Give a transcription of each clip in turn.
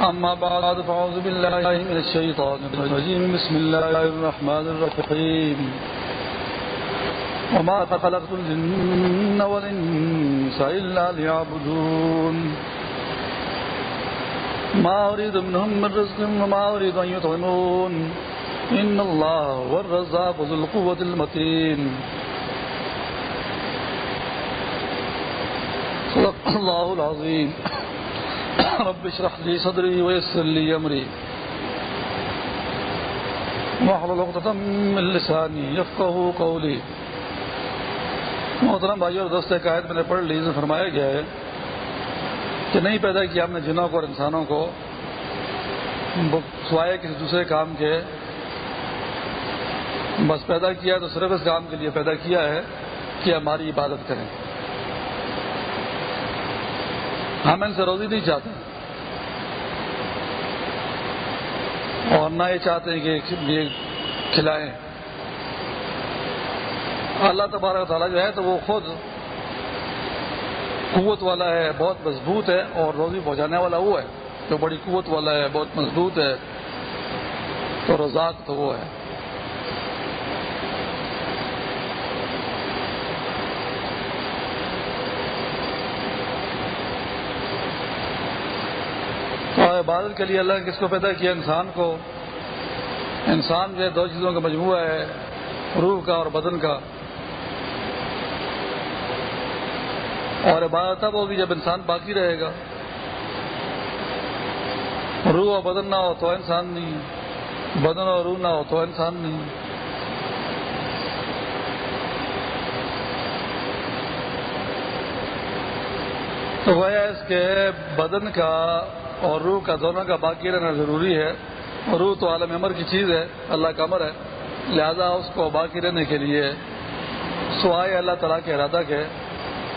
أما بعد، فأعوذ بالله من الشيطان الرجيم. بسم الله الرحمن الرحيم. وما خلقت الجن والإنس إلا ليعبدون. ما أريد منهم من رزق وما أريد أن يطعمون. إن الله هو الرزاق ذو القوة المتين. صدق الله العظيم. رب اشرح لي صدري ويسر لي امري واحلل عقدة من لساني يفقهوا قولي. محترم بھائی اور دوست قائد میں نے پڑھ لی فرمایا گیا ہے کہ نہیں پیدا کیا ہم نے جنوں کو اور انسانوں کو، سوائے کسی دوسرے کام کے۔ بس پیدا کیا تو صرف اس کام کے لیے پیدا کیا ہے کہ ہماری عبادت کریں۔ ہم ان سے روزی نہیں چاہتے۔ اور نہ یہ چاہتے ہیں کہ یہ کھلائیں۔ اللہ تبارک تعالیٰ جو ہے تو وہ خود قوت والا ہے، بہت مضبوط ہے اور روزی پہنچانے والا وہ ہے۔ جو بڑی قوت والا ہے، بہت مضبوط ہے۔ تو رزاق تو وہ ہے۔ تو عبادت کے لیے اللہ نے کس کو پیدا کیا؟ انسان کو۔ انسان جو ہے دو چیزوں کا مجموعہ ہے، روح کا اور بدن کا۔ اور عبادت تب ہوگی جب انسان باقی رہے گا۔ روح اور بدن نہ ہو تو انسان نہیں۔ بدن اور روح نہ ہو تو انسان نہیں۔ تو وہ اس کے بدن کا اور روح کا دونوں کا باقی رہنا ضروری ہے اور روح تو عالم عمر کی چیز ہے، اللہ کا امر ہے۔ لہذا اس کو باقی رہنے کے لیے سوائے اللہ تعالیٰ کے ارادہ کے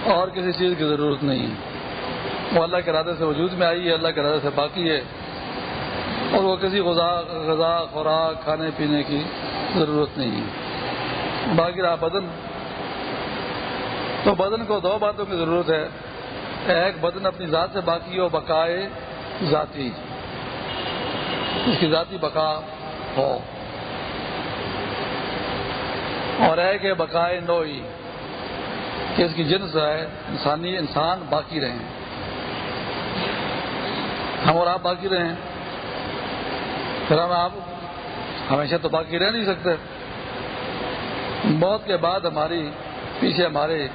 اور کسی چیز کی ضرورت نہیں۔ ہے وہ اللہ کے ارادے سے وجود میں آئی ہے، اللہ کے ارادے سے باقی ہے۔ اور وہ کسی غذا غذا، خوراک، کھانے پینے کی ضرورت نہیں۔ ہے باقی رہا بدن۔ تو بدن کو دو باتوں کی ضرورت ہے۔ ایک، بدن اپنی ذات سے باقی ہو بقائے ذاتی اس کی ذاتی بقا ہو۔ اور ہے کہ بقائے نوئی کہ اس کی جنس ہے، انسانی، انسان باقی رہیں۔ ہم اور آپ باقی رہیں۔ پھر ہم آپ ہمیشہ تو باقی رہ نہیں سکتے۔ موت کے بعد ہماری پیچھے ہمارے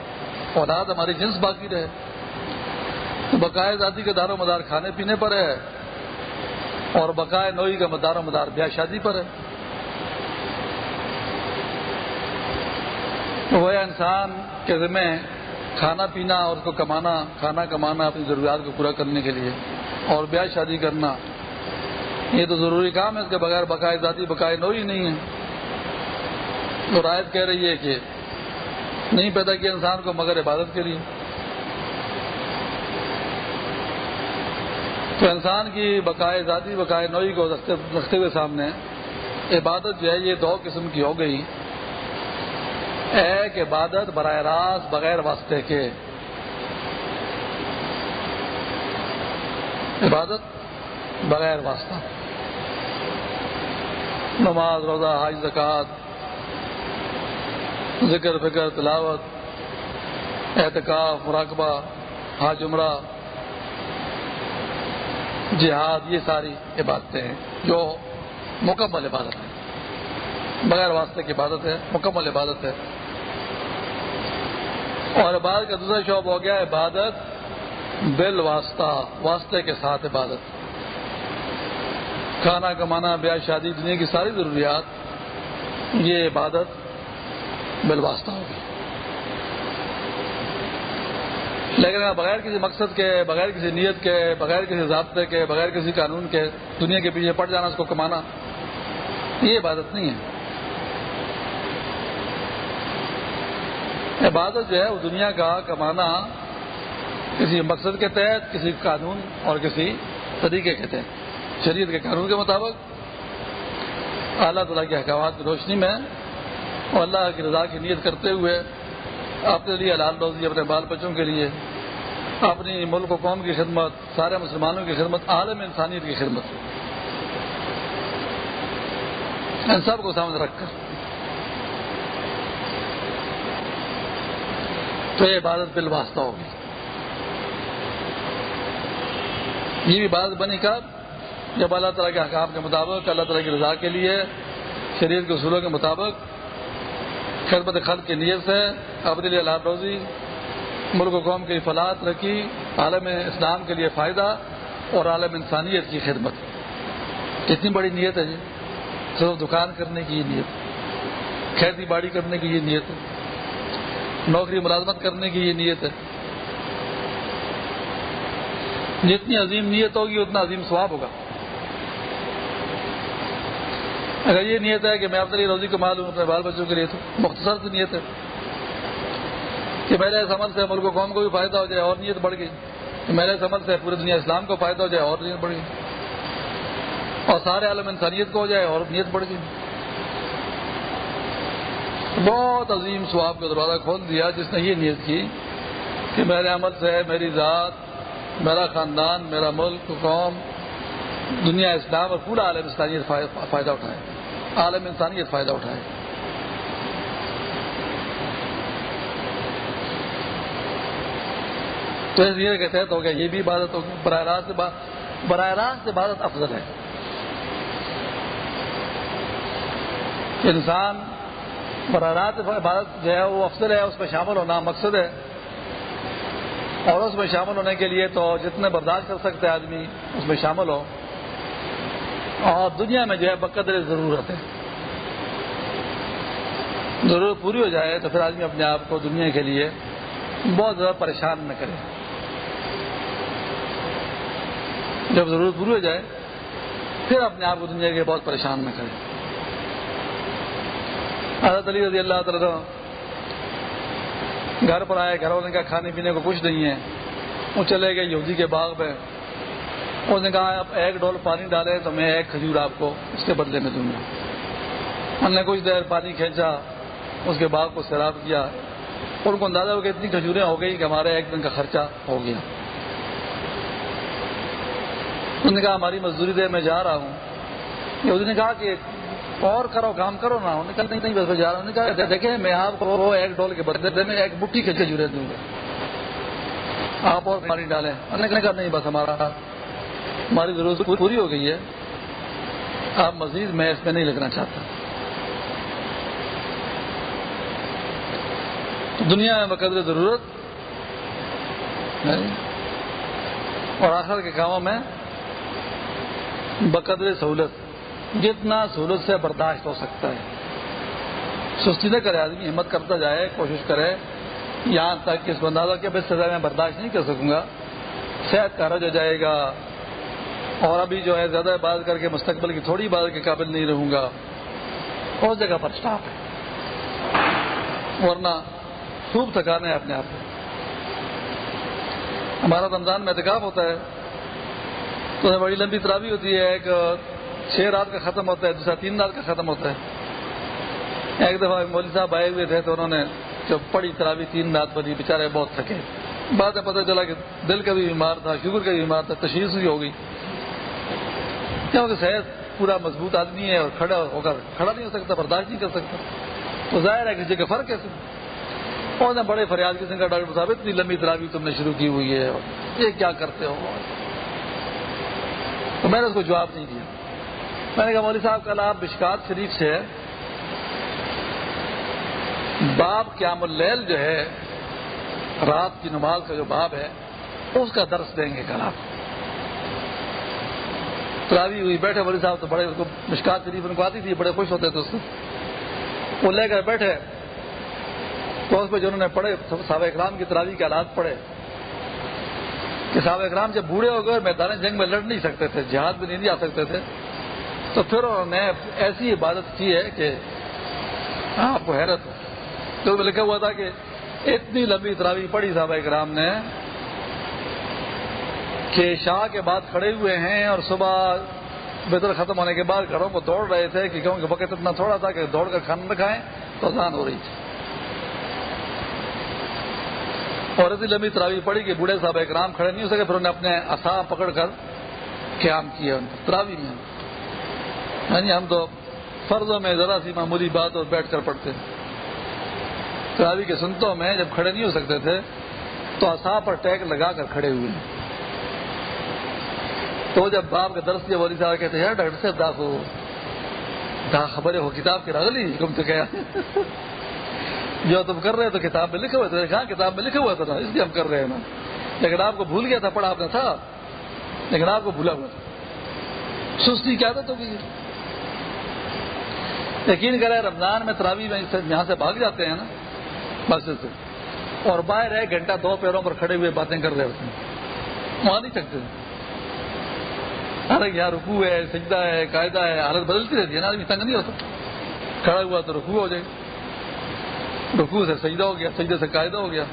اولاد، ہماری جنس باقی رہے۔ تو بقائے ذاتی کا دار و مدار کھانے پینے پر ہے اور بقائے نوئی کا مدار و مدار بیاہ شادی پر ہے۔ تو وہ انسان کے ذمہ کھانا پینا اور اس کو کمانا، کھانا کمانا اپنی ضروریات کو پورا کرنے کے لیے اور بیاہ شادی کرنا۔ یہ تو ضروری کام ہے اس کے بغیر بقائے ذاتی، بقائے نوئی نہیں ہے۔ تو رائت کہہ رہی ہے کہ نہیں پیدا کیا انسان کو مگر عبادت کے لیے۔ تو انسان کی بقائے ذاتی بقائے نوئی کو رکھتے ہوئے سامنے عبادت جو ہے یہ دو قسم کی ہو گئی۔ ایک عبادت براہ راست بغیر واسطے کے۔ عبادت بغیر واسطہ۔ نماز، روزہ حاج زکوٰۃ، ذکر، فکر، تلاوت احتکاف مراقبہ حاج عمرہ۔ جہاد، یہ ساری عبادتیں ہیں، جو مکمل عبادت ہے بغیر واسطے کی عبادت ہے، مکمل عبادت ہے۔ اور عبادت کا دوسرا شعب ہو گیا عبادت بل واسطہ واسطے کے ساتھ عبادت۔ کھانا کمانا، بیاہ، شادی، دنیا کی ساری ضروریات، یہ عبادت بل واسطہ ہوگی لیکن بغیر کسی مقصد کے، بغیر کسی نیت کے، بغیر کسی ضابطے کے، بغیر کسی قانون کے دنیا کے پیچھے پڑ جانا، اس کو کمانا، یہ عبادت نہیں ہے۔ عبادت جو ہے، وہ دنیا کا کمانا کسی مقصد کے تحت، کسی قانون اور کسی طریقے کے تحت۔ شریعت کے قانون کے مطابق اللہ تعالیٰ کے احکامات کی روشنی میں اور اللہ کی رضا کی نیت کرتے ہوئے اپنے لیے حلال روزی اپنے بال بچوں کے لیے، اپنی ملک و قوم کی خدمت، سارے مسلمانوں کی خدمت، عالم انسانیت کی خدمت۔ ان سب کو سامنے رکھ کر۔ تو یہ عبادت بل واسطہ ہوگی۔ یہ بھی بات بنی کب جب اللہ تعالیٰ کے حکام کے مطابق، اللہ تعالیٰ کی رضا کے لیے، شریعت کے اصولوں کے مطابق خدمت خلق کی نیت سے اپنے لیے روزی ملک و قوم کی فلاح رکھی عالم اسلام کے لیے فائدہ اور عالم انسانیت کی خدمت۔ کتنی بڑی نیت ہے جی۔ صرف دکان کرنے کی یہ نیت۔ کھیتی باڑی کرنے کی یہ نیت۔ ہے نوکری ملازمت کرنے کی یہ نیت ہے۔ جتنی عظیم نیت ہوگی، اتنا عظیم ثواب ہوگا۔ اگر یہ نیت ہے کہ میں اپنے لیے روزی کما لوں اپنے بال بچوں کے لیے تو مختصر سے نیت ہے کہ میرے اس عمل سے ملک و قوم کو بھی فائدہ ہو جائے اور نیت بڑھ گئی کہ میرے اس عمل سے پورے دنیا اسلام کو فائدہ ہو جائے اور نیت بڑھ گئی اور سارے عالم انسانیت کو ہو جائے اور نیت بڑھ گئی بہت عظیم سواب کا دروازہ کھول دیا جس نے یہ نیت کی کہ میرے عمل سے میری ذات، میرا خاندان، میرا ملک، قوم دنیا اسلام اور پورا عالم انسانیت فائدہ اٹھائے۔ عالم انسانیت فائدہ اٹھائے۔ تو اس لیے کے تحت ہو گیا یہ بھی عبادت ہوگی براہ راست براہ راست عبادت افضل ہے۔ انسان براہ راست عبادت جو ہے وہ افضل ہے، اس میں شامل ہونا مقصد ہے۔ اور اس میں شامل ہونے کے لیے تو جتنے برداشت کر سکتے آدمی، اس میں شامل ہو۔ اور دنیا میں جو ہے بقدر ضرورت ہے۔ ضرورت پوری ہو جائے تو پھر آدمی اپنے آپ کو دنیا کے لیے بہت زیادہ پریشان نہ کرے۔ جب ضرورت پوری ہو جائے، پھر اپنے آپ کو دنیا کے بہت پریشان نہ کرے۔ حضرت علی رضی اللہ تعالیٰ گھر پر آئے، گھر والے کا کھانے پینے کو کچھ نہیں ہے۔ وہ چلے گئے یہودی کے باغ میں۔ اس نے کہا، آپ ایک ڈول پانی ڈالے تو میں ایک کھجور آپ کو اس کے بدلے میں دوں گا. ہم نے کچھ دیر پانی کھینچا، اس کے باغ کو سیراب کیا ان کو اندازہ ہو کہ اتنی کھجوریں ہو گئی کہ ہمارے ایک دن کا خرچہ ہو گیا۔ انہوں نے کہا، ہماری مزدوری دے، میں جا رہا ہوں. اس نے کہا کہ اور کرو، کام کرو نا۔ انہوں نے کہا، نہیں بس میں جا رہا ہوں۔ کہا دیکھیں، میں آپ کو وہ ایک ڈول کے بدلے میں ایک بٹھی کے کھجورے دوں گا۔ آپ اور پانی ڈالیں۔ انہوں نے کہا، نہیں، بس ہمارا ہماری ضرورت پوری ہو گئی ہے۔ آپ مزید میں اس میں نہیں لگنا چاہتا۔ دنیا میں بقدر ضرورت اور آخر کے کاموں میں بقدر سہولت۔ جتنا سہولت سے برداشت ہو سکتا ہے۔ سستی نہ کرے، آدمی ہمت کرتا جائے، کوشش کرے۔ یہاں تک کہ اس بندازہ کے بس سزا میں برداشت نہیں کر سکوں گا۔ صحت کا رج ہو جائے گا۔ اور ابھی جو ہے زیادہ بات کر کے مستقبل کی تھوڑی بات کے قابل نہیں رہوں گا اس جگہ پر اسٹاپ ہے۔ ورنہ خوب تھکانے ہے اپنے آپ کو ہمارا رمضان میں احتکاب ہوتا ہے، تو بڑی لمبی ترابی ہوتی ہے، ایک چھ رات کا ختم ہوتا ہے، دوسرا تین رات کا ختم ہوتا ہے۔ ایک دفعہ مولوی صاحب آئے ہوئے تھے تو انہوں نے جو پڑی ترابی تین رات بنی بےچارے بہت تھکے۔ بعد میں پتہ چلا کہ دل کا بھی بیمار تھا، شوگر کا بھی بیمار تھا، تشخیص بھی ہو گئی۔ کیونکہ صحت پورا مضبوط آدمی ہے اور کھڑا ہو کر کھڑا نہیں ہو سکتا، برداشت نہیں کر سکتا۔ تو ظاہر ہے کسی کا فرق کیسے اور نے بڑے فریاد کسی کا ڈاکٹر صاحب، اتنی لمبی ترابی تم نے شروع کی ہوئی ہے۔ یہ کیا کرتے ہو؟ تو میں نے اس کو جواب نہیں دیا۔ میں نے کہا، مولوی صاحب، کل آپ بشکات شریف سے باب قیام اللیل جو ہے، رات کی نماز کا جو باب ہے، اس کا درس دیں گے کل آپ۔ تراوی ہوئی، بیٹھے بڑے صاحب تو بڑے اس کو مشکات شریف ان کو آتی تھی، بڑے خوش ہوتے تھے اس کو۔ وہ لے کر بیٹھے۔ تو اس پہ جنہوں نے پڑھے، صحابہ اکرام کی تراوی کے حالات پڑھے۔ کہ صاحب اکرام جب بوڑھے ہو گئے میدان جنگ میں لڑ نہیں سکتے تھے، جہاد بھی نہیں جا سکتے تھے، تو پھر انہوں نے ایسی عبادت کی ہے کہ آپ کو حیرت تو لکھا ہوا تھا کہ اتنی لمبی تراوی پڑی صاحب اکرام نے۔ کہ شاہ کے بعد کھڑے ہوئے ہیں اور صبح بہتر ختم ہونے کے بعد گھروں کو دوڑ رہے تھے کہ کیونکہ وقت اتنا تھوڑا تھا کہ دوڑ کر کھانا نہ کھائیں تو آسان ہو رہی تھی۔ اور اتنی لمبی تراوی پڑی کہ بوڑھے صاحب اکرام کھڑے نہیں ہو سکے، پھر انہوں نے اپنے اصا پکڑ کر قیام کیا تراوی میں یعنی ہاں جی، ہم تو فرضوں میں ذرا سی معمولی بات اور بیٹھ کر پڑھتے تراوی کے سنتوں میں جب کھڑے نہیں ہو سکتے تھے تو اصا پر ٹیک لگا کر کھڑے ہوئے تو جب باپ کے درس والی صاحب کہتے ہیں، ڈاکٹر صاحب، دا کو دا خبر ہو کتاب کے رگلی تم تو کیا جو تم کر رہے تو کتاب میں لکھے ہوئے تھے کہاں کتاب میں لکھے ہوئے تھا نا، اس لیے ہم کر رہے ہیں نا۔ لیکن آپ کو بھول گیا تھا، پڑھا آپ نے تھا۔ لیکن آپ کو بھولا ہوا تھا۔ سستی کیا تھا تو یقین کرے رمضان میں تراوی میں یہاں سے بھاگ جاتے ہیں نا، مسجد سے۔ اور باہر ایک گھنٹہ دو پیروں پر کھڑے ہوئے باتیں کر رہے ہوتے ہیں۔ وہاں نہیں سکتے ارے یہاں رکو ہے، سجدہ ہے، قاعدہ ہے، حالت بدلتی رہتی ہے نا آدمی تنگ نہیں ہوتا کھڑا ہوا تو رکو ہو جائے۔ رکو سے سجدہ ہو گیا، سجدے سے قاعدہ ہو گیا۔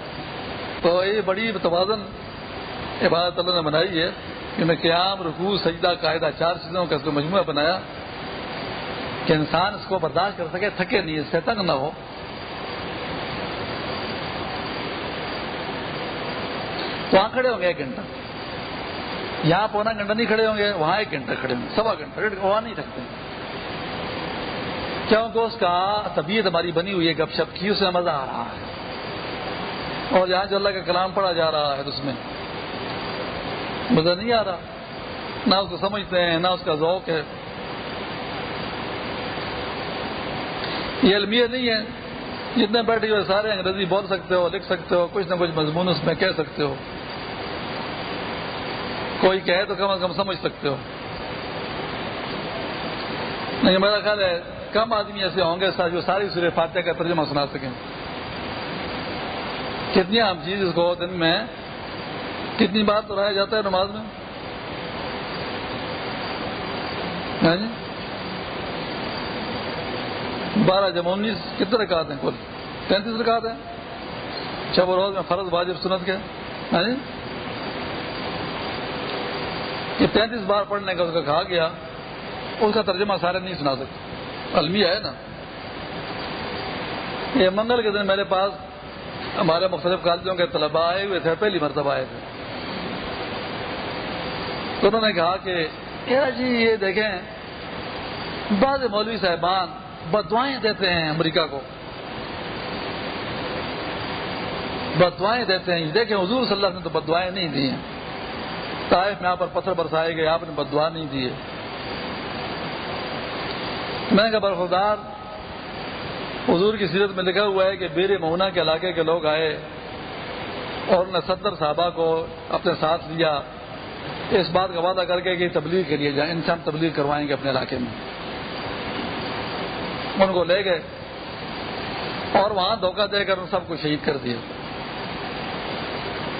تو یہ بڑی توازن عبادت اللہ نے بنائی ہے کہ میں قیام رکو سجدہ، قاعدہ چار چیزوں کا اس کو مجموعہ بنایا کہ انسان اس کو برداشت کر سکے، تھکے نہیں اس سے تنگ نہ ہو۔ وہاں کھڑے ہوں گے ایک گھنٹہ۔ یہاں پونا گھنٹہ نہیں کھڑے ہوں گے، وہاں ایک گھنٹہ کھڑے ہوں گے، سوا گھنٹہ وہاں نہیں سکتے کیونکہ اس کا طبیعت ہماری بنی ہوئی ہے، گپ شپ کی اسے مزہ آ رہا ہے۔ اور یہاں جو اللہ کا کلام پڑھا جا رہا ہے، اس میں مزہ نہیں آ رہا۔ نہ اس کو سمجھتے ہیں، نہ اس کا ذوق ہے۔ یہ المیہ نہیں ہے۔ جتنے بیٹھے ہوئے سارے انگریزی بول سکتے ہو، لکھ سکتے ہو، کچھ نہ کچھ مضمون اس میں کہہ سکتے ہو۔ کوئی کہے تو کم از کم سمجھ سکتے ہو۔ نہیں، میرا خیال ہے کم آدمی ایسے ہوں گے جو ساری سورہ فاتحہ کا ترجمہ سنا سکیں۔ کتنی عام چیز اس کو دن میں کتنی بار دہرایا جاتا ہے نماز میں؟ ہاں جی؟ بارہ جب انیس، کتنے رکعت ہیں کل؟ تینتیس رکعت ہیں؟ اچھا، چھ روز میں فرض واجب سنت کے۔ ہاں جی؟ کہ تینتیس بار پڑھنے کا اس کا کہا گیا اس کا ترجمہ سارے نہیں سنا سکتے۔ المیہ ہے نا۔ یہ منگل کے دن میرے پاس ہمارے مختلف کالجوں کے طلبا آئے ہوئے تھے، پہلی مرتبہ آئے تھے۔ تو انہوں نے کہا کہ کیا جی یہ دیکھیں، بعض مولوی صاحبان بدوائیں دیتے ہیں امریکہ کو۔ بدوائیں دیتے ہیں۔ دیکھیں، حضور صلی اللہ علیہ وسلم تو بدوائیں نہیں دی ہیں۔ طائف میں یہاں پر پتھر برسائے گئے، آپ نے بدوا نہیں دیے میں نے کہا برفدار حضور کی سیرت میں لکھا ہوا ہے کہ بیر مونا کے علاقے کے لوگ آئے اور انہوں نے ستر صحابہ کو اپنے ساتھ لیا۔ اس بات کا وعدہ کر کے کہ تبلیغ کے لیے جائیں ان سے ہم تبلیغ کروائیں گے اپنے علاقے میں۔ ان کو لے گئے اور وہاں دھوکہ دے کر ان سب کو شہید کر دیا۔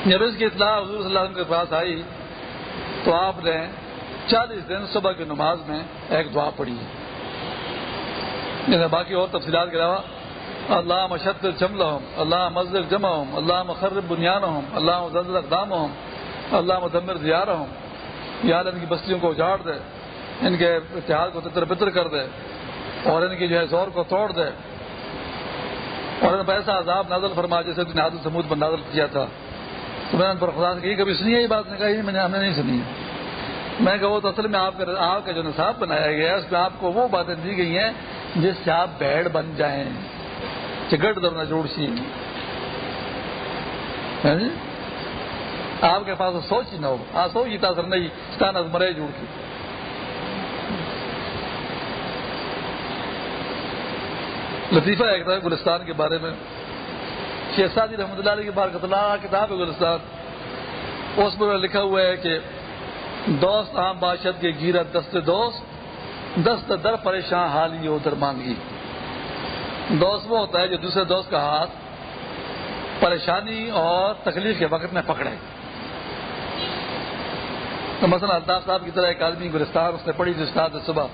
جب اس کی اطلاع حضور صلی اللہ علیہ وسلم کے پاس آئی تو آپ نے چالیس دن صبح کی نماز میں ایک دعا پڑھی ہے۔ یعنی باقی اور تفصیلات کے علاوہ اللہ مشد جمل ہوں اللہ مسجد جمع ہوں اللہ مخرب بنیان ہوں اللہ مزد اقدام ہوں اللہ مدمر زیارہ ہوں یا ان کی بستیوں کو اجاڑ دے، ان کے اتحاد کو تتر بتر کر دے، اور ان کی جو ہے زور کو توڑ دے۔ اور ان پر ایسا عذاب نازل فرما جیسے نازل سمود پر نازل کیا تھا۔ تو پر خدا سے کہی کبھی سنی ہے یہ بات؟ نے کہا میں نے ہم نے نہیں سنی ہے۔ میں کہ وہ تو اصل میں آپ کا آپ کا جو نصاب بنایا گیا ہے، اس میں آپ کو وہ باتیں دی گئی ہیں جس سے آپ بیڑ بن جائیں چگٹ درنا جوڑ سی ہاں جی؟ آپ کے پاس سوچ ہی نہ ہو۔ آ سوچ ہی تاثر نہیں ستان مرے جوڑ کی لطیفہ ایک تھا گلستان کے بارے میں۔ شیخ سادی رحمۃ اللہ علیہ کی بار کتاب ہے گلستان۔ اس میں لکھا ہوا ہے کہ دوست عام باشد کے گیرت دست دوست، دست در پریشان، حالی ہو در مانگی دوست وہ ہوتا ہے جو دوسرے دوست کا ہاتھ پریشانی اور تکلیف کے وقت میں پکڑے۔ تو مثلا الطاف صاحب کی طرح ایک آدمی گلستان، اس نے پڑھی تھی استاد صبح۔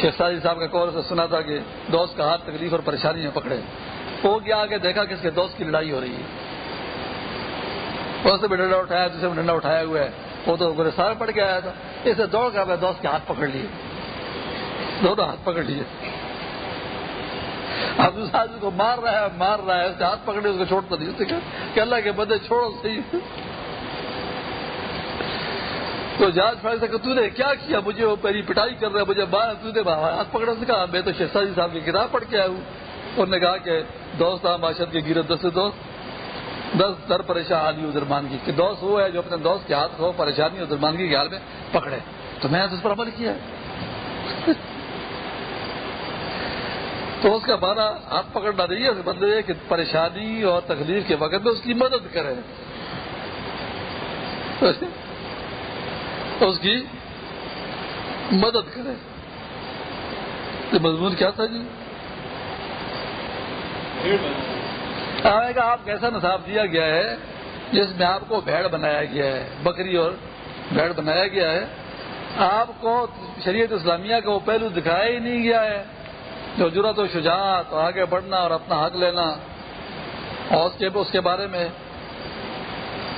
شیخ سادی صاحب کا کور سے سنا تھا کہ دوست کا ہاتھ تکلیف اور پریشانی میں پکڑے۔ وہ کیا آگے دیکھا کہ اس کے دوست کی لڑائی ہو رہی ہے۔ اس نے بھی ڈنڈا اٹھایا، دوسرے میں ڈنڈا اٹھایا ہوا ہے وہ تو گلستان پڑھ کے آیا تھا۔ اسے دوڑ کر اپنے دوست کے ہاتھ پکڑ لیے۔ دونوں ہاتھ پکڑ لیے۔ اب دوسرا آدمی کو مار رہا ہے، مار رہا ہے۔ اس کے ہاتھ پکڑے، اس کو چھوڑتا نہیں۔ اس کہ اللہ کے بدے چھوڑو، صحیح۔ تو جانچ فائدہ کہ تو نے کیا کیا؟ مجھے وہ پہلی پٹائی کر رہا ہے، مجھے مار تو نے ہاتھ پکڑا سے کہا میں تو شیخا جی صاحب کی کتاب پڑھ کے آیا ہوں۔ انہوں نے کہا کہ دوست عام معاشرت کی گیرت دس دوست، دس در پریشان عالی ادرمانگی کہ دوست وہ ہے جو اپنے دوست کے ہاتھ کو پریشانی اور درمانگی کے حال میں پکڑے۔ تو میں نے اس پر عمل کیا۔ تو اس کا بارہ ہاتھ پکڑنا نہیں ہے مطلب یہ کہ پریشانی اور تکلیف کے وقت میں اس کی مدد کرے اس کی مدد کرے مضمون کیا تھا جی؟ آپ کیسا نصاب دیا گیا ہے؟ جس میں آپ کو بھیڑ بنایا گیا ہے، بکری اور بھیڑ بنایا گیا ہے۔ آپ کو شریعت اسلامیہ کا وہ پہلو دکھایا ہی نہیں گیا ہے۔ جو ضرورت و شجاعت، آگے بڑھنا اور اپنا حق لینا۔ اور اس کے اس کے بارے میں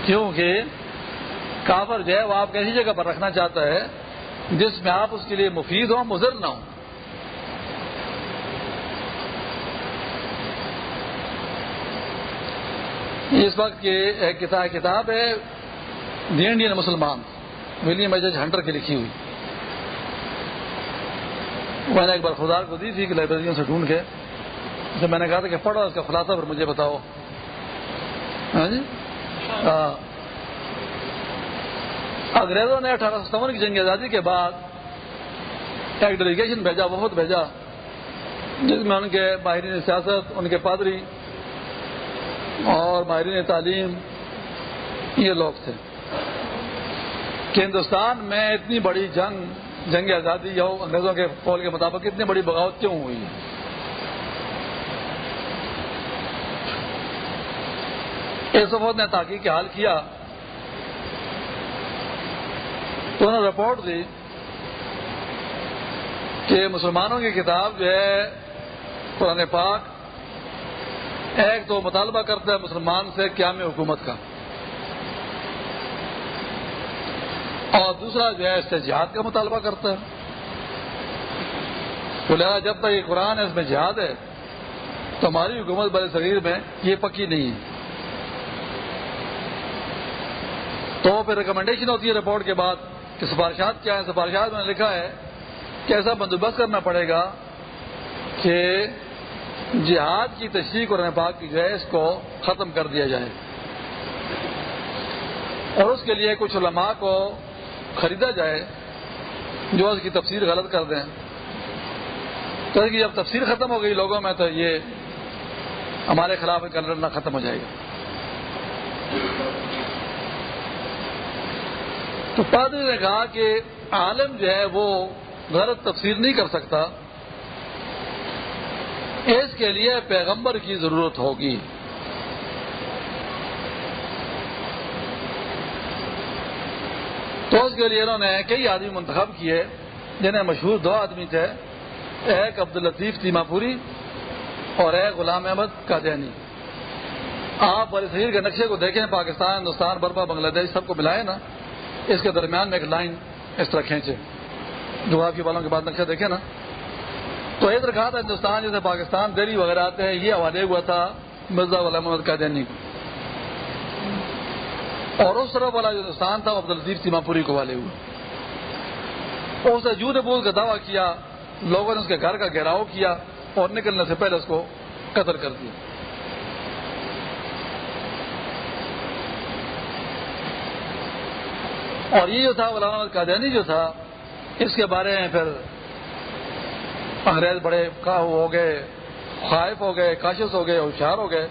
کیونکہ کافر جو ہے وہ آپ ایسی جگہ پر رکھنا چاہتا ہے جس میں آپ اس کے لیے مفید ہوں، مضر نہ ہوں۔ اس وقت کی ایک کتاب ہے دی انڈین مسلمان ولیم ایجج ہنٹر کی لکھی ہوئی۔ میں نے ایک بار خدا کو دی تھی کہ لائبریریوں سے ڈھونڈ کے۔ جب میں نے کہا تھا کہ پڑھو اس کا خلاصہ پر مجھے بتاؤ۔ ہاں جی؟ ہاں۔ انگریزوں نے اٹھارہ سو ستاون کی جنگ آزادی کے بعد ایک ڈیلیگیشن بھیجا، بہت بھیجا، جس میں ان کے ماہرین سیاست، ان کے پادری اور ماہرین تعلیم، یہ لوگ تھے۔ کہ ہندوستان میں اتنی بڑی جنگ جنگ آزادی یا انگریزوں کے قول کے مطابق اتنی بڑی بغاوت کیوں ہوئی؟ ہے اس وقت نے تحقیق حال کیا۔ تو انہوں نے رپورٹ دی کہ مسلمانوں کی کتاب جو ہے، قرآن پاک ایک تو مطالبہ کرتا ہے مسلمان سے قیام حکومت کا۔ اور دوسرا جو ہے اس سے جہاد کا مطالبہ کرتا ہے۔ تو لہٰذا جب تک یہ قرآن ہے، اس میں جہاد ہے، تو ہماری حکومت بڑے شریر میں یہ پکی نہیں ہے۔ تو پھر ریکمنڈیشن ہوتی ہے رپورٹ کے بعد کہ سفارشات کیا ہیں۔ سفارشات میں نے لکھا ہے کہ ایسا بندوبست کرنا پڑے گا کہ جہاد کی تشریح قرآن پاک کی جو ہے اس کو ختم کر دیا جائے۔ اور اس کے لیے کچھ علماء کو خریدا جائے جو اس کی تفسیر غلط کر دیں۔ تو جب تفسیر ختم ہو گئی لوگوں میں تو یہ ہمارے خلاف لڑنا ختم ہو جائے گا۔ تو پادری نے کہا کہ عالم جو ہے وہ غلط تفسیر نہیں کر سکتا۔ اس کے لیے پیغمبر کی ضرورت ہوگی۔ تو اس کے لیے انہوں نے کئی آدمی منتخب کیے، جنہیں مشہور دو آدمی تھے، ایک عبد الطیف تیما پوری اور ایک غلام احمد قادیانی آپ بڑے شہیر کے نقشے کو دیکھیں، پاکستان، ہندوستان برما بنگلہ دیش، سب کو ملائے نا، اس کے درمیان میں ایک لائن اس طرح کھینچے جو آپ کے بالوں کے بعد نقشہ دیکھیں نا۔ تو ایک رکھا تھا ہندوستان، جیسے پاکستان، دہلی وغیرہ آتے ہیں، یہ حوالے ہوا تھا مرزا غلام محمد قادیانی کو۔ اور اس طرف والا جو ہندوستان تھا عبد الطیف سیما پوری کو والے ہوئے اس نے جھوٹ بول کا دعویٰ کیا، لوگوں نے اس کے گھر کا گھیراؤ کیا اور نکلنے سے پہلے اس کو قتل کر دیا۔ اور یہ جو تھا، غلام محمد قادیانی جو تھا، اس کے بارے میں پھر انگریز بڑے ہو گئے، خائف ہو گئے کاشس ہو گئے، ہوشیار ہو گئے۔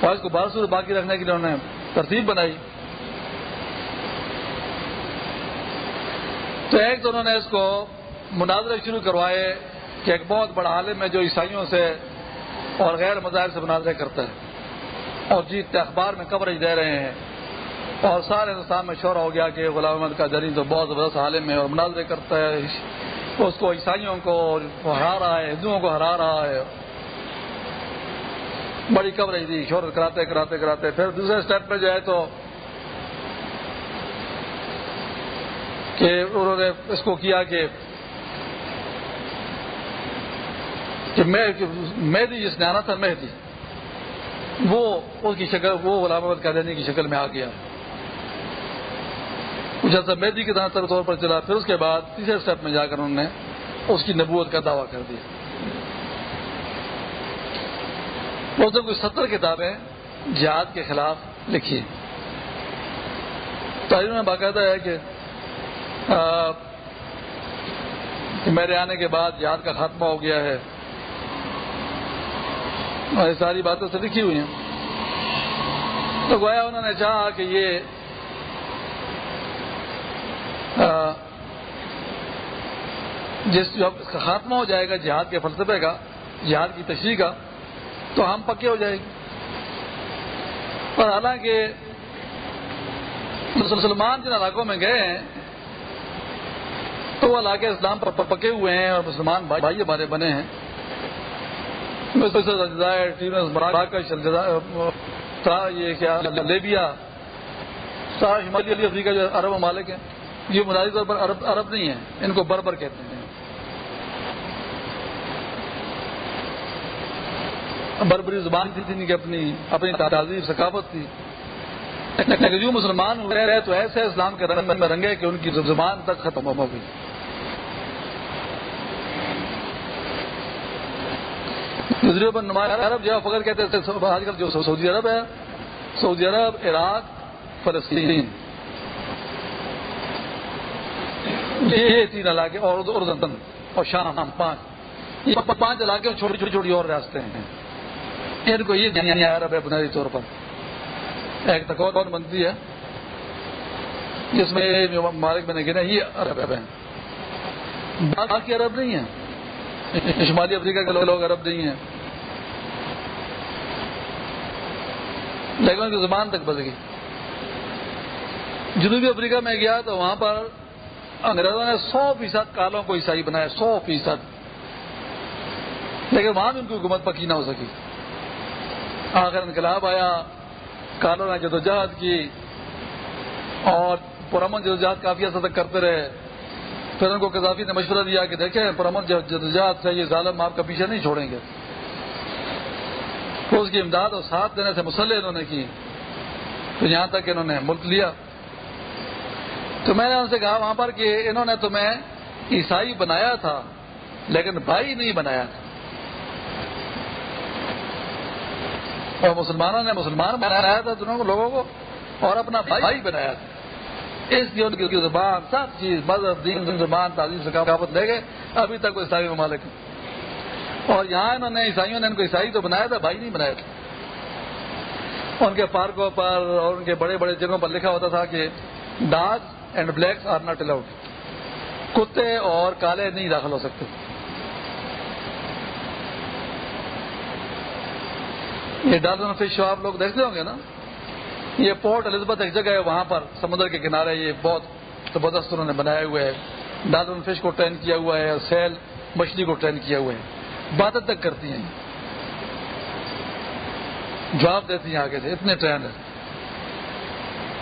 اور اس کو بارسور باقی رکھنے کے لیے انہوں نے ترتیب بنائی۔ تو ایک تو انہوں نے اس کو مناظرے شروع کروائے کہ ایک بہت بڑا عالم ہے جو عیسائیوں سے اور غیر مظاہر سے مناظرے کرتا ہے۔ اور جیت اخبار میں کوریج دے رہے ہیں۔ اور سارے ہندوستان میں شور ہو گیا کہ غلام احمد کا جری تو بہت زبردست حالم ہے اور مناظرے کرتا ہے۔ اس کو عیسائیوں کو ہرا رہا ہے، ہندوؤں کو ہرا رہا ہے۔ بڑی کب رہی تھی جی، شور کراتے کراتے کراتے۔ پھر دوسرے اسٹیپ پہ جو ہے تو کہ انہوں نے اس کو کیا کہ مہدی جس نے آنا تھا، مہدی، وہ اس کی شکل، وہ غلام احمد قادیانی کی شکل میں آ گیا۔ کچھ ایسا مہدی کے طور پر چلا، پھر اس کے بعد تیسرے اسٹیپ میں جا کر انہوں نے اس کی نبوت کا دعویٰ کر دیا۔ اس نے کوئی ستر کتابیں جہاد کے خلاف لکھی تاریخ میں باقاعدہ ہے کہ میرے آنے کے بعد جہاد کا خاتمہ ہو گیا ہے۔ اور یہ ساری باتیں سے لکھی ہوئی ہیں۔ تو گویا انہوں نے چاہا کہ یہ جس اس کا خاتمہ ہو جائے گا، جہاد کے فلسفے کا، جہاد کی تشریح کا، تو ہم پکے ہو جائے گے۔ اور حالانکہ مسلمان جن علاقوں میں گئے ہیں، تو وہ علاقے اسلام پر پکے ہوئے ہیں اور مسلمان بھائی ہمارے بنے ہیں۔ یہ کیا لیبیا شمالی افریقہ جو عرب ممالک ہیں، یہ مظاہر طور پر عرب عرب نہیں ہیں، ان کو بربر کہتے ہیں۔ بربری زبان تھی تھی کہ اپنی اپنی تہذیب ثقافت تھی۔ جو مسلمان ہوئے رہے تو ایسے اسلام کے رنگ میں رنگے کہ ان کی زبان تک ختم ہو گئی۔ پر نمایاں عرب جو فخر کہتے تھے آج کل جو سعودی عرب ہے، سعودی عرب، عراق، فلسطین۔ یہ تین علاقے اور اردن اور شام، پانچ۔ یہ پانچ علاقے چھوٹی چھوٹی چھوٹی اور ریاستیں ہیں۔ ان کو یہ یعنی, یعنی عرب ہے بنیادی طور پر۔ ایک تک کون بنتی ہے۔ جس میں مالک میں نے گنا یہ عرب ہے باقی عرب نہیں ہے شمالی افریقہ کے لوگ عرب نہیں ہیں۔ لیکن ان کی زبان تک بدل گئی۔ جنوبی افریقہ میں گیا تو وہاں پر انگریزوں نے سو فیصد کالوں کو عیسائی بنایا، سو فیصد۔ لیکن وہاں بھی ان کی حکومت پکی نہ ہو سکی۔ آخر انقلاب آیا، کالوں نے جدوجہد کی اور پرامن جدوجہد کافی حد تک کرتے رہے، پھر ان کو قذافی نے مشورہ دیا کہ دیکھیں، پرامن جدوجہد سے یہ ظالم آپ کا پیچھے نہیں چھوڑیں گے۔ تو اس کی امداد اور ساتھ دینے سے مسلح انہوں نے کی۔ تو یہاں تک انہوں نے ملک لیا۔ تو میں نے ان سے کہا، وہاں پر کہ انہوں نے تمہیں عیسائی بنایا تھا، لیکن بھائی نہیں بنایا تھا۔ اور مسلمانوں نے مسلمان بنایا تھا دونوں لوگوں کو اور اپنا بھائی بنایا تھا۔ اس لیے ان کی زبان، سب چیز، مذہب، دین زبان تعلیم ثقافت لے گئے۔ ابھی تک وہ عیسائی ممالک اور یہاں انہوں نے عیسائیوں نے ان کو عیسائی تو بنایا تھا، بھائی نہیں بنایا تھا۔ ان کے پارکوں پر اور ان کے بڑے بڑے جگہوں پر لکھا ہوتا تھا کہ dog and black are not allowed. کتے اور کالے نہیں داخل ہو سکتے۔ یہ ڈالن فش آپ لوگ دیکھتے ہوں گے نا۔ یہ پورٹ الزبتھ ایک جگہ ہے وہاں پر، سمندر کے کنارے یہ بہت زبردست انہوں نے بنایا ہوا ہے۔ ڈالن فش کو ٹرین کیا ہوا ہے اور سیل مچھلی کو ٹرین کیا ہوا ہے۔ باتیں تک کرتی ہیں۔ جواب دیتی ہیں آگے سے، اتنے ٹرین ہے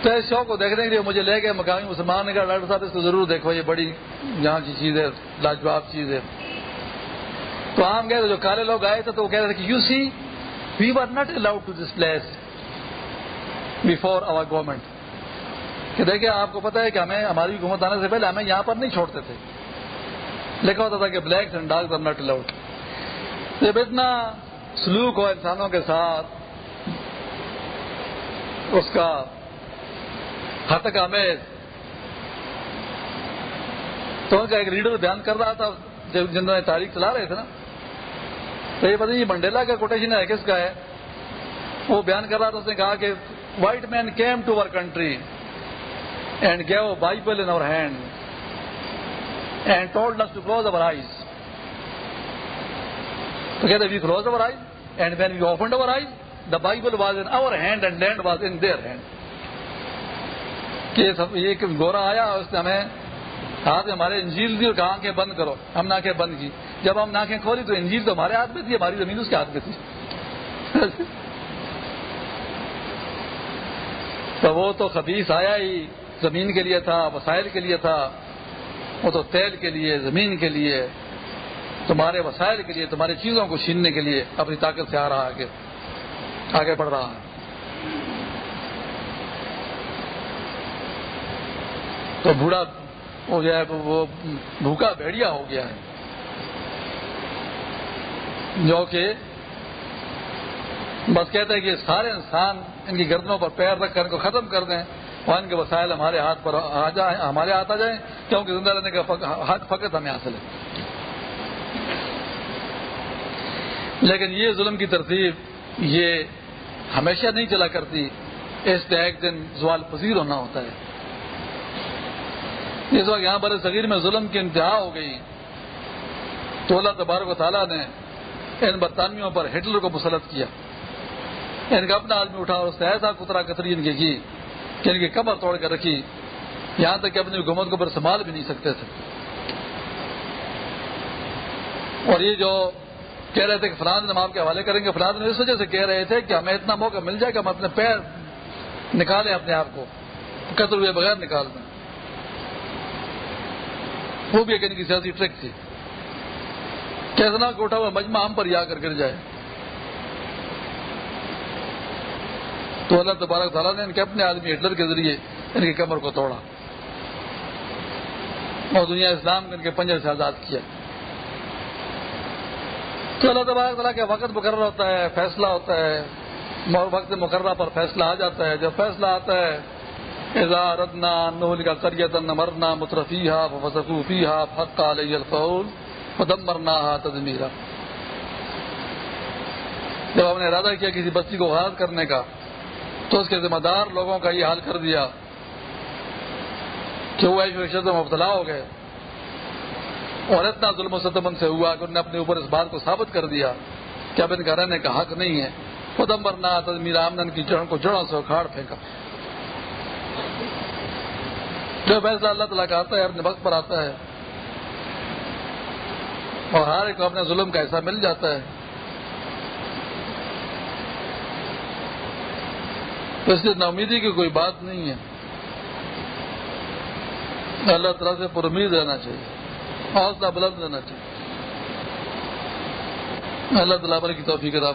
تو اس شو کو دیکھنے کے لیے مجھے لے گئے مقامی مسلمان نے کہا، ڈاکٹر صاحب، اس کو ضرور دیکھو، یہ بڑی یہاں کی چیز ہے، لاجواب چیز ہے۔ تو ہم گئے جو کالے لوگ آئے تھے تو وہ کہہ رہے تھے کہ you see we are not allowed to this place before our government کہ دیکھیں، آپ کو پتا ہے کہ ہمیں، ہماری حکومت آنے سے پہلے ہمیں یہاں پر نہیں چھوڑتے تھے۔ لکھا ہوتا تھا کہ black and dog are not allowed جب اتنا سلوک ہو انسانوں کے ساتھ، اس کا ہتک آمیز، تو ان کا ایک ریڈر بیان کر رہا تھا، جب جنہوں نے تاریخ چلا رہے تھے نا تو یہ پتہ یہ منڈیلا کا کوٹیشن ہے، کس کا ہے؟ وہ بیان کر رہا تھا، اس نے کہا کہ white man came to our country and give Bible in our hand and told to close our eyes تو کہتے we close our eyes and when we opened our eyes the Bible was in our hand and land was in their hand کہ یہ گورا آیا اس نے ہمیں ہاتھ میں ہمارے انجیل دی اور کہا آنکھیں بند کرو، ہم نے ناکیں بند کی۔ جب ہم ناکیں کھولی تو انجیل تو ہمارے ہاتھ میں تھی، ہماری زمین اس کے ہاتھ میں تھی۔ تو وہ تو خبیص آیا ہی، زمین کے لیے تھا، وسائل کے لیے تھا، وہ تو تیل کے لیے، زمین کے لیے، تمہارے وسائل کے لیے تمہاری چیزوں کو چھیننے کے لیے اپنی طاقت سے آ رہا آگے آگے بڑھ رہا ہے۔ تو بوڑھا ہو گیا ہے، وہ بھوکا بھیڑیا ہو گیا ہے۔ جو کہ بس کہتے ہیں کہ سارے انسان ان کی گردنوں پر پیر رکھ کر ان کو ختم کر دیں اور ان کے وسائل ہمارے ہاتھ پر آ جائیں، ہمارے ہاتھ آ جائیں، کیونکہ زندہ رہنے کا حق فقط ہمیں حاصل ہے۔ لیکن یہ ظلم کی ترتیب یہ ہمیشہ نہیں چلا کرتی، اس کا ایک دن زوال پذیر ہونا ہوتا ہے۔ اس وقت یہاں بڑے صغیر میں ظلم کی انتہا ہو گئی۔ تو اللہ تبارک و تعالیٰ نے ان برطانویوں پر ہٹلر کو مسلط کیا۔ ان کا اپنا آدمی اٹھا اور اس نے ایسا کترا کتری ان کی کی کہ ان کی کمر توڑ کر رکھی۔ یہاں تک کہ اپنی حکومت کو پر سنبھال بھی نہیں سکتے تھے۔ اور یہ جو کہہ رہے تھے کہ فلان ہم آپ کے حوالے کریں گے فلان اس وجہ سے کہہ رہے تھے کہ ہمیں اتنا موقع مل جائے کہ ہم اپنے پیر نکالیں اپنے آپ کو، قتل ہوئے بغیر نکال دیں۔ وہ بھی ایک ان کی سیاسی ٹرک تھی۔ کیسنا کو اٹھا ہوا مجمع ہم پر ہی آ کر گر جائے۔ تو اللہ تبارک تعالیٰ نے ان کے اپنے آدمی ہٹلر کے ذریعے ان کی کمر کو توڑا۔ اور دنیا اسلام ان کے پنجر سے آزاد کیا۔ تو اللہ تبارک تعالیٰ کے وقت مقرر ہوتا ہے، فیصلہ ہوتا ہے۔ وقت مقررہ پر فیصلہ آ جاتا ہے۔ جب فیصلہ آتا ہے ردنا نول کا کریت مرنا مترفی ہا فسقوفی ہا فق علیہ القول مدم مرنا ہا تدمیرا جب ہم نے ارادہ کیا کسی بستی کو غارت کرنے کا، تو اس کے ذمہ دار لوگوں کا یہ حال کر دیا کہ وہ ایش و میں مبتلا ہو گئے۔ اور اتنا ظلم و ستمن سے ہوا کہ انہوں نے اپنے اوپر اس بات کو ثابت کر دیا کہ اب ان کا رہنے کا حق نہیں ہے۔ خدم برنا تدمیر آمدن کی جڑوں کو جڑوں سے اکھاڑ پھینکا۔ جو فیصلہ اللہ تعالیٰ کا آتا ہے، اپنے وقت پر آتا ہے۔ اور ہر ایک کو اپنے ظلم کا ایسا مل جاتا ہے۔ تو اس لیے نامیدی کی کوئی بات نہیں ہے۔ اللہ تعالیٰ سے پر امید رہنا چاہیے۔ حوصلہ بلند رہنا چاہیے۔ اللہ تعالیٰ کی توفیق کتاب